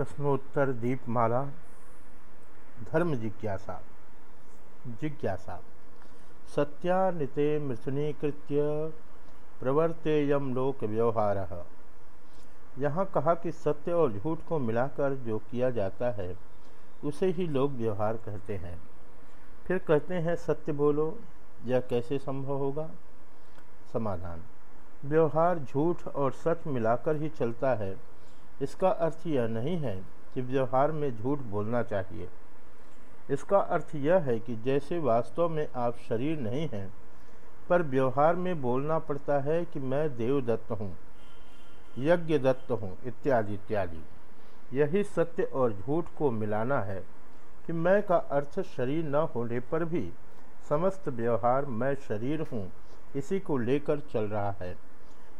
प्रश्नोत्तर दीपमाला, धर्म जिज्ञासा जिज्ञासा। सत्यानिते मृथुनीकृत्य प्रवर्तेयम लोक व्यवहार यहाँ कहा कि सत्य और झूठ को मिलाकर जो किया जाता है, उसे ही लोग व्यवहार कहते हैं। फिर कहते हैं, सत्य बोलो, यह कैसे संभव होगा? समाधान। व्यवहार झूठ और सच मिलाकर ही चलता है इसका अर्थ यह नहीं है कि व्यवहार में झूठ बोलना चाहिए। इसका अर्थ यह है कि जैसे वास्तव में आप शरीर नहीं हैं, पर व्यवहार में बोलना पड़ता है कि मैं देवदत्त हूँ यज्ञ दत्त हूँ, इत्यादि इत्यादि। यही सत्य और झूठ को मिलाना है कि मैं का अर्थ शरीर न होने पर भी समस्त व्यवहार मैं शरीर हूँ, इसी को लेकर चल रहा है।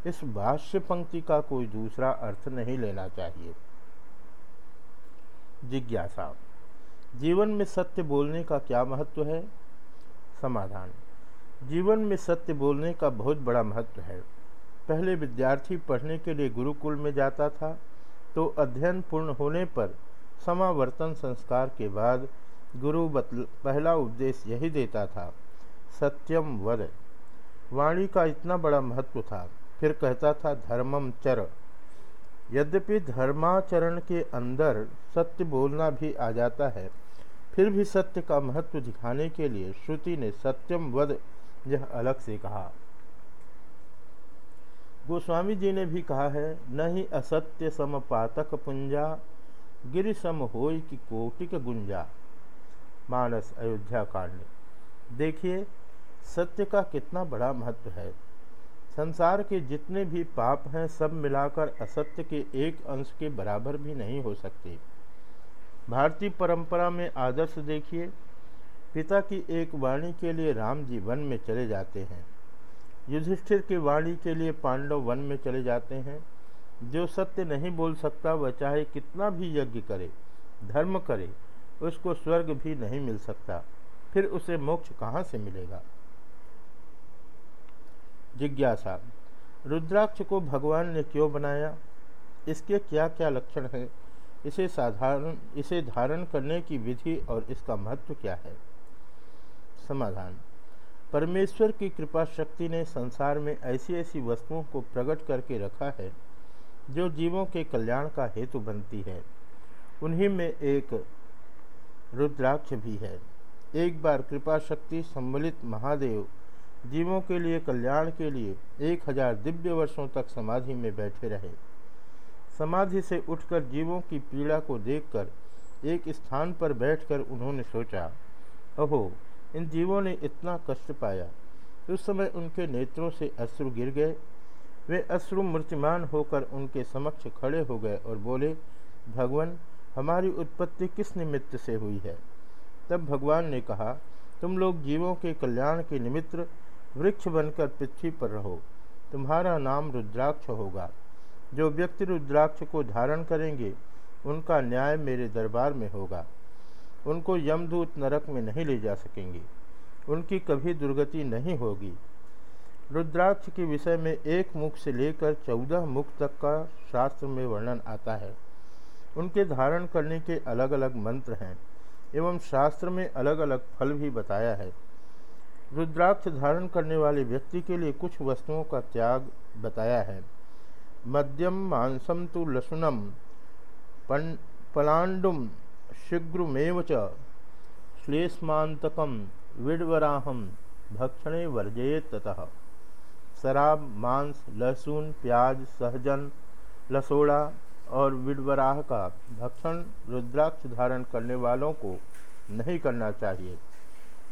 इस भाष्य पंक्ति का कोई दूसरा अर्थ नहीं लेना चाहिए। जिज्ञासा। जीवन में सत्य बोलने का क्या महत्व है? समाधान। जीवन में सत्य बोलने का बहुत बड़ा महत्व है। पहले विद्यार्थी पढ़ने के लिए गुरुकुल में जाता था तो अध्ययन पूर्ण होने पर समावर्तन संस्कार के बाद गुरु बतल, पहला उपदेश यही देता था, सत्यम वद। वाणी का इतना बड़ा महत्व था। फिर कहता था धर्मम चर। यद्यपि धर्माचरण के अंदर सत्य बोलना भी आ जाता है, फिर भी सत्य का महत्व दिखाने के लिए श्रुति ने सत्यम वद यह अलग से कहा। गोस्वामी जी ने भी कहा है न ही असत्य सम पातक पुंजा, गिर सम हो कि कोटिक गुंजा। मानस अयोध्या कांड। देखिए, सत्य का कितना बड़ा महत्व है। संसार के जितने भी पाप हैं, सब मिलाकर असत्य के एक अंश के बराबर भी नहीं हो सकते। भारतीय परंपरा में आदर्श देखिए, पिता की एक वाणी के लिए राम जी वन में चले जाते हैं। युधिष्ठिर की वाणी के लिए पांडव वन में चले जाते हैं। जो सत्य नहीं बोल सकता, वह चाहे कितना भी यज्ञ करे, धर्म करे, उसको स्वर्ग भी नहीं मिल सकता। फिर उसे मोक्ष कहाँ से मिलेगा? जिज्ञासा। रुद्राक्ष को भगवान ने क्यों बनाया? इसके क्या क्या लक्षण हैं? इसे साधारण, इसे धारण करने की विधि और इसका महत्व क्या है? समाधान। परमेश्वर की कृपा शक्ति ने संसार में ऐसी ऐसी वस्तुओं को प्रकट करके रखा है, जो जीवों के कल्याण का हेतु बनती है। उन्हीं में एक रुद्राक्ष भी है। एक बार कृपा शक्ति सम्मिलित महादेव जीवों के लिए, कल्याण के लिए एक हज़ार दिव्य वर्षों तक समाधि में बैठे रहे। समाधि से उठकर जीवों की पीड़ा को देखकर एक स्थान पर बैठकर उन्होंने सोचा अहो इन जीवों ने इतना कष्ट पाया। उस समय उनके नेत्रों से अश्रु गिर गए। वे अश्रु मूर्तिमान होकर उनके समक्ष खड़े हो गए और बोले, भगवान, हमारी उत्पत्ति किस निमित्त से हुई है? तब भगवान ने कहा, तुम लोग जीवों के कल्याण के निमित्त वृक्ष बनकर पृथ्वी पर रहो, तुम्हारा नाम रुद्राक्ष होगा। जो व्यक्ति रुद्राक्ष को धारण करेंगे, उनका न्याय मेरे दरबार में होगा। उनको यमदूत नरक में नहीं ले जा सकेंगे। उनकी कभी दुर्गति नहीं होगी। रुद्राक्ष के विषय में एक मुख से लेकर चौदह मुख तक का शास्त्र में वर्णन आता है। उनके धारण करने के अलग अलग मंत्र हैं, एवं शास्त्र में अलग अलग फल भी बताया है। रुद्राक्ष धारण करने वाले व्यक्ति के लिए कुछ वस्तुओं का त्याग बताया है। मध्यम मांसम तो लसुनम पलांडुम शीघ्रमेव च, श्लेष्मांतकम विडवराहम भक्षणे वर्जये ततः। शराब, मांस, लहसुन, प्याज, सहजन, लसोड़ा और विडवराह का भक्षण रुद्राक्ष धारण करने वालों को नहीं करना चाहिए।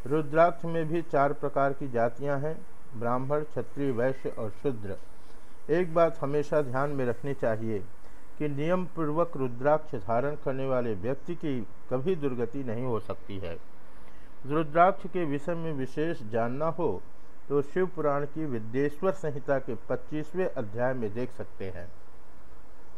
रुद्राक्ष में भी चार प्रकार की जातियाँ हैं, ब्राह्मण, क्षत्रिय, वैश्य और शूद्र। एक बात हमेशा ध्यान में रखनी चाहिए कि नियम पूर्वक रुद्राक्ष धारण करने वाले व्यक्ति की कभी दुर्गति नहीं हो सकती है। रुद्राक्ष के विषय में विशेष जानना हो तो शिव पुराण की विद्येश्वर संहिता के 25वें अध्याय में देख सकते हैं।